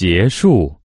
结束。